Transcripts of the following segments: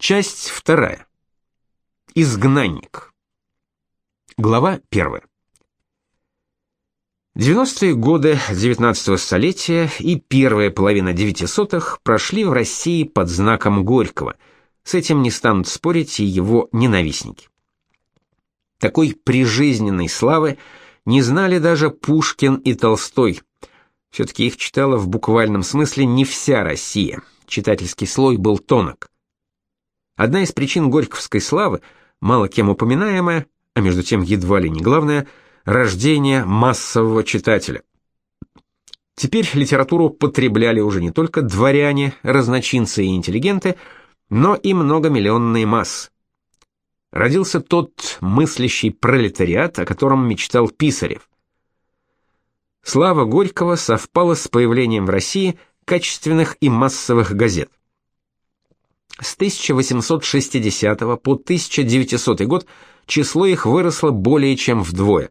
Часть вторая. Изгнанник. Глава первая. 90-е годы 19-го столетия и первая половина 900-х прошли в России под знаком Горького. С этим не станут спорить и его ненавистники. Такой прижизненной славы не знали даже Пушкин и Толстой. Все-таки их читала в буквальном смысле не вся Россия. Читательский слой был тонок. Одна из причин горьковской славы, мало кем упоминаемая, а между тем едва ли не главное, рождение массового читателя. Теперь литературу потребляли уже не только дворяне, разночинцы и интеллигенты, но и многомиллионные массы. Родился тот мыслящий пролетариат, о котором мечтал Писарев. Слава Горького совпала с появлением в России качественных и массовых газет. С 1860 по 1900 год число их выросло более чем вдвое.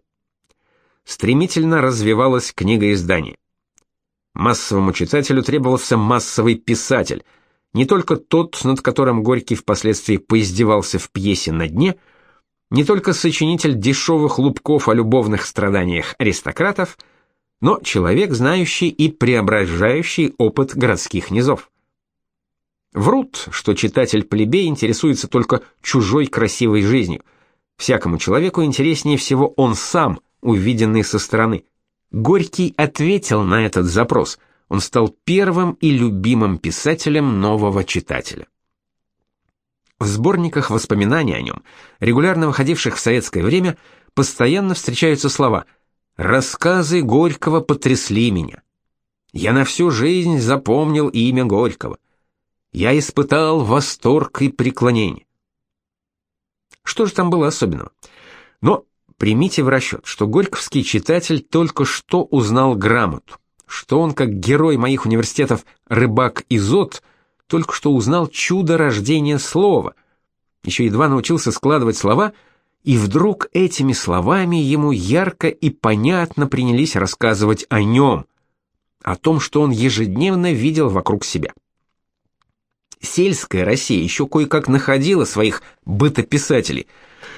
Стремительно развивалось книгоиздание. Массовому читателю требовался массовый писатель, не только тот, над которым Горький впоследствии поиздевался в пьесе «На дне», не только сочинитель дешевых лубков о любовных страданиях аристократов, но человек, знающий и преображающий опыт городских низов. Врут, что читатель-плебей интересуется только чужой красивой жизнью. Всякому человеку интереснее всего он сам, увиденный со стороны. Горький ответил на этот запрос. Он стал первым и любимым писателем нового читателя. В сборниках воспоминаний о нем, регулярно выходивших в советское время, постоянно встречаются слова «Рассказы Горького потрясли меня». «Я на всю жизнь запомнил имя Горького» я испытал восторг и преклонение. Что же там было особенного? Но примите в расчет, что горьковский читатель только что узнал грамоту, что он, как герой моих университетов рыбак Изот, только что узнал чудо рождения слова, еще едва научился складывать слова, и вдруг этими словами ему ярко и понятно принялись рассказывать о нем, о том, что он ежедневно видел вокруг себя сельская Россия еще кое-как находила своих бытописателей.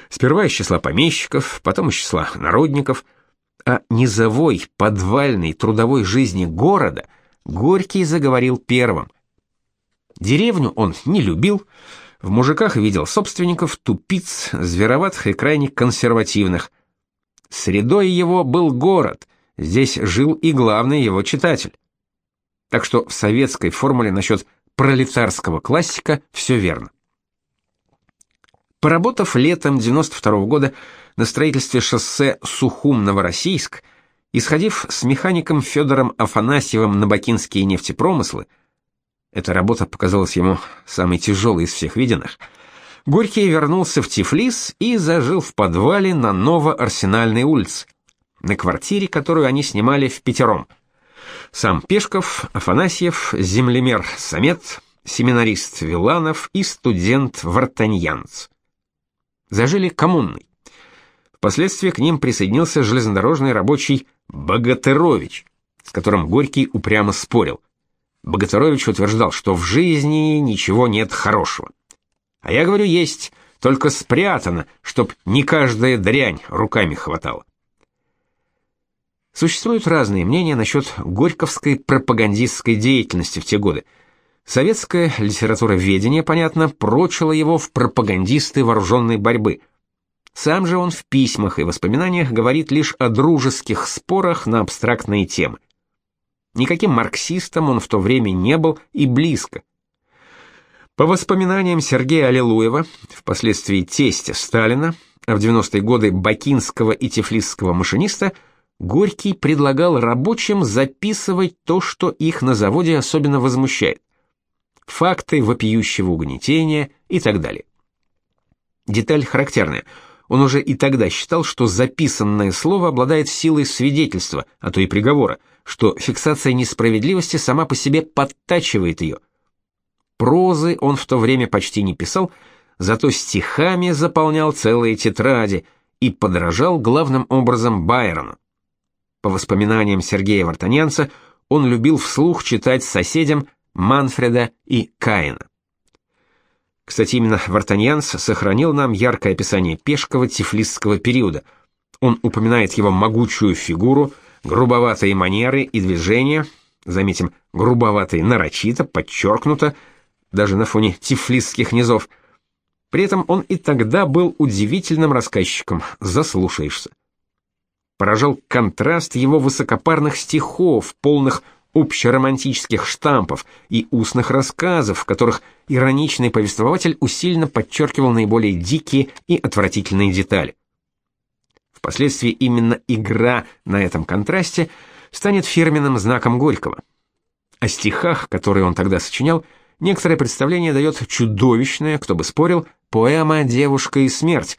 Сперва из числа помещиков, потом из числа народников, а низовой, подвальной трудовой жизни города Горький заговорил первым. Деревню он не любил, в мужиках видел собственников, тупиц, звероватых и крайне консервативных. Средой его был город, здесь жил и главный его читатель. Так что в советской формуле насчет пролетарского классика все верно. Поработав летом 92 -го года на строительстве шоссе Сухум-Новороссийск, исходив с механиком Федором Афанасьевым на бакинские нефтепромыслы, эта работа показалась ему самой тяжелой из всех виденных, Горький вернулся в Тифлис и зажил в подвале на Ново-Арсенальной улице, на квартире, которую они снимали в пятером – сам Пешков, Афанасьев, землемер Самет, семинарист Виланов и студент Вартаньянц. Зажили коммунной. Впоследствии к ним присоединился железнодорожный рабочий Богатырович, с которым Горький упрямо спорил. Богатырович утверждал, что в жизни ничего нет хорошего. А я говорю, есть, только спрятано, чтоб не каждая дрянь руками хватала. Существуют разные мнения насчет горьковской пропагандистской деятельности в те годы. Советское литературоведение, понятно, прочило его в пропагандисты вооруженной борьбы. Сам же он в письмах и воспоминаниях говорит лишь о дружеских спорах на абстрактные темы. Никаким марксистом он в то время не был и близко. По воспоминаниям Сергея Аллилуева, впоследствии тестя Сталина, а в 90-е годы бакинского и тифлисского машиниста – Горький предлагал рабочим записывать то, что их на заводе особенно возмущает. Факты вопиющего угнетения и так далее. Деталь характерная. Он уже и тогда считал, что записанное слово обладает силой свидетельства, а то и приговора, что фиксация несправедливости сама по себе подтачивает ее. Прозы он в то время почти не писал, зато стихами заполнял целые тетради и подражал главным образом Байрону. По воспоминаниям Сергея Вартанянца, он любил вслух читать соседям Манфреда и Каина. Кстати, именно Вартаньянс сохранил нам яркое описание Пешкова тифлисского периода. Он упоминает его могучую фигуру, грубоватые манеры и движения, заметим, грубоватые нарочито, подчеркнуто, даже на фоне тифлисских низов. При этом он и тогда был удивительным рассказчиком, заслушаешься. Поражал контраст его высокопарных стихов, полных общеромантических штампов и устных рассказов, в которых ироничный повествователь усиленно подчеркивал наиболее дикие и отвратительные детали. Впоследствии именно игра на этом контрасте станет фирменным знаком Горького. О стихах, которые он тогда сочинял, некоторое представление дает чудовищная, кто бы спорил, поэма «Девушка и смерть»,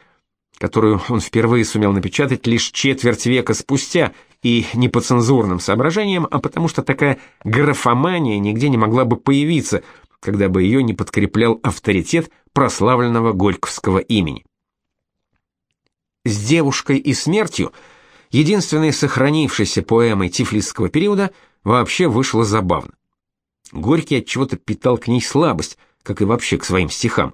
которую он впервые сумел напечатать лишь четверть века спустя, и не по цензурным соображениям, а потому что такая графомания нигде не могла бы появиться, когда бы ее не подкреплял авторитет прославленного горьковского имени. С девушкой и смертью, единственной сохранившейся поэмой тифлисского периода, вообще вышло забавно. Горький от чего-то питал к ней слабость, как и вообще к своим стихам.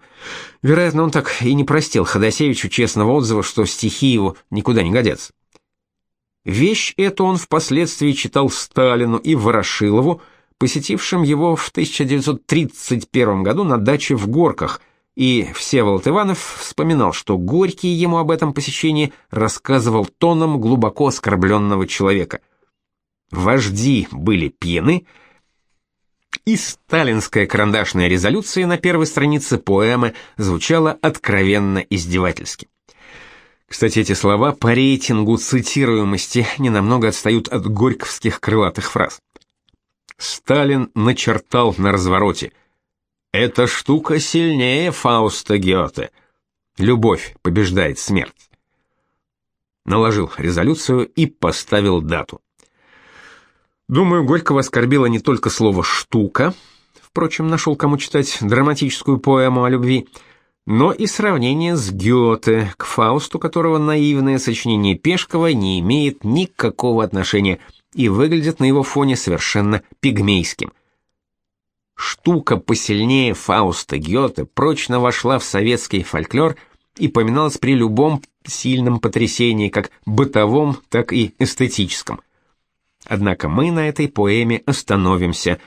Вероятно, он так и не простил Ходосевичу честного отзыва, что стихи его никуда не годятся. Вещь эту он впоследствии читал Сталину и Ворошилову, посетившим его в 1931 году на даче в Горках, и Всеволод Иванов вспоминал, что Горький ему об этом посещении рассказывал тоном глубоко оскорбленного человека. Вожди были пьяны, и сталинская карандашная резолюция на первой странице поэмы звучала откровенно издевательски. Кстати, эти слова по рейтингу цитируемости ненамного отстают от горьковских крылатых фраз. Сталин начертал на развороте: "Эта штука сильнее Фауста Гёте. Любовь побеждает смерть". Наложил резолюцию и поставил дату. Думаю, Горького оскорбило не только слово штука, впрочем, нашел кому читать драматическую поэму о любви, но и сравнение с Гёте, к Фаусту которого наивное сочинение Пешкова не имеет никакого отношения и выглядит на его фоне совершенно пигмейским. Штука посильнее Фауста Гёте прочно вошла в советский фольклор и поминалась при любом сильном потрясении, как бытовом, так и эстетическом. Однако мы на этой поэме остановимся,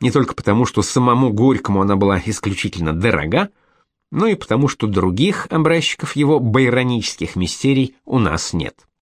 не только потому, что самому Горькому она была исключительно дорога, но и потому, что других образчиков его байронических мистерий у нас нет.